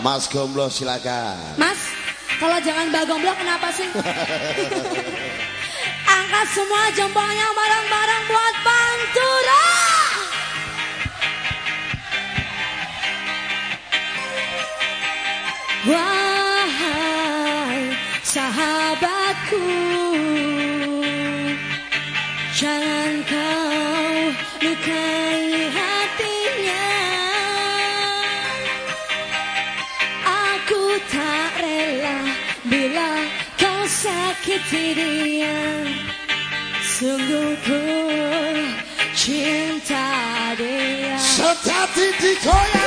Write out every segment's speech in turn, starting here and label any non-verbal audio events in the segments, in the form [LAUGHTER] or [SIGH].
Mas Gomblo silakan. Mas, kalau jangan Mbak Gomblo kenapa sih? [LAUGHS] Angkat semua jempolnya bareng-bareng buat Pantura. Wahai sahabatku, jangan kau lukai. menyakiti dia Sungguh ku cinta dia. Di koya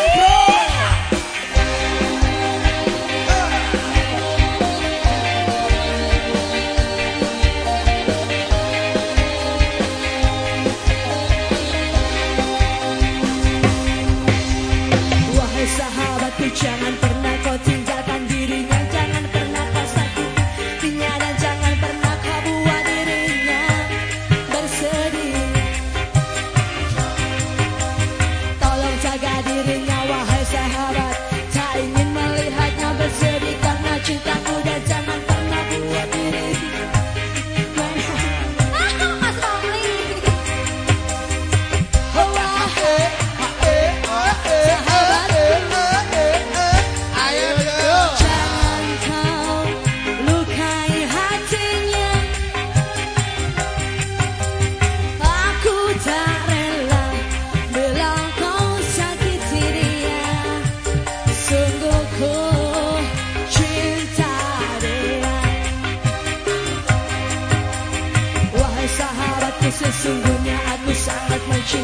it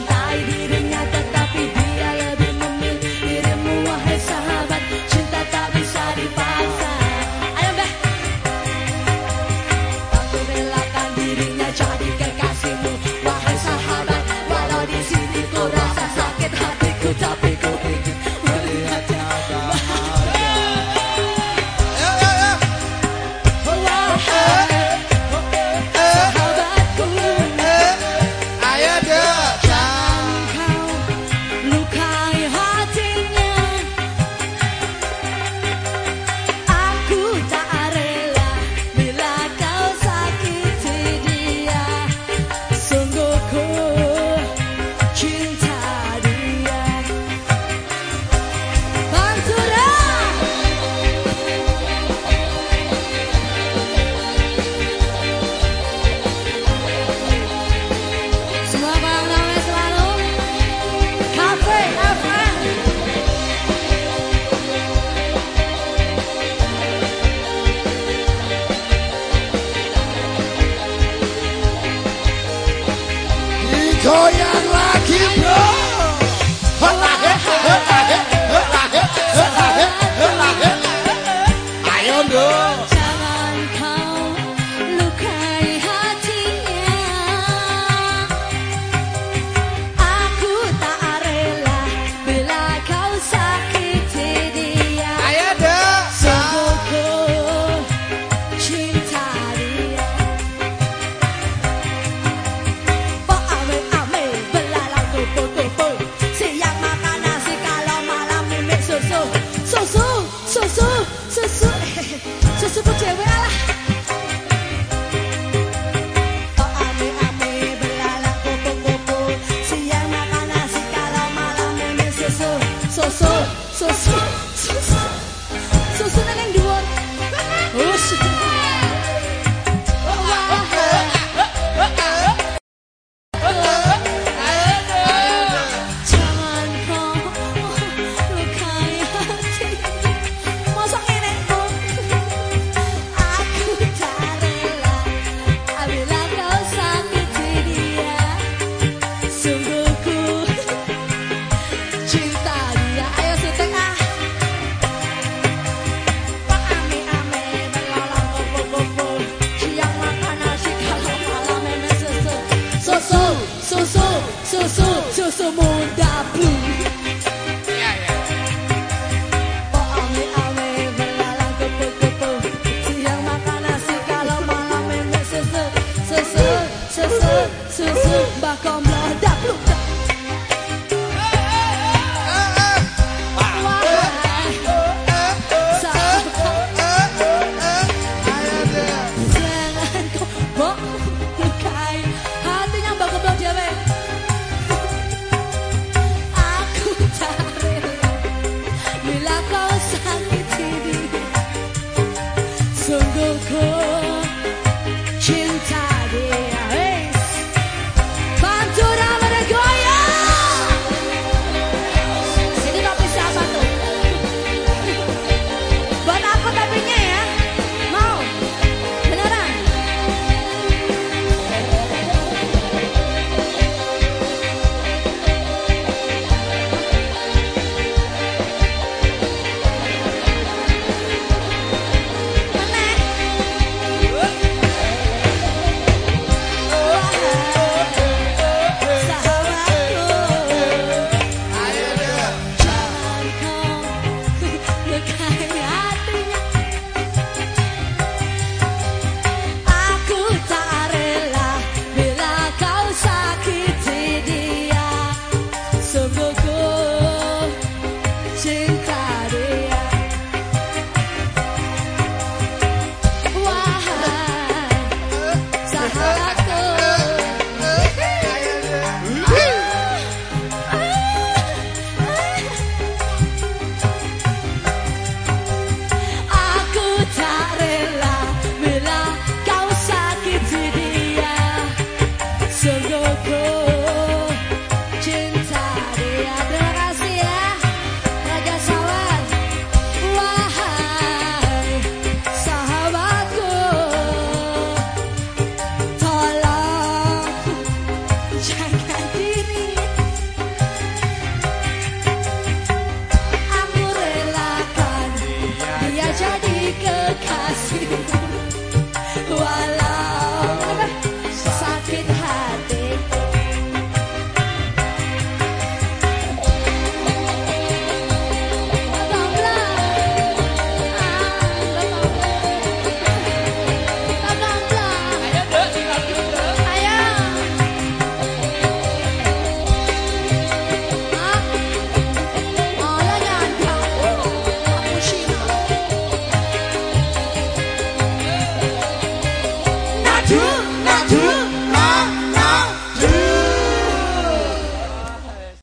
I didn't know. Goiânia que. 整个课。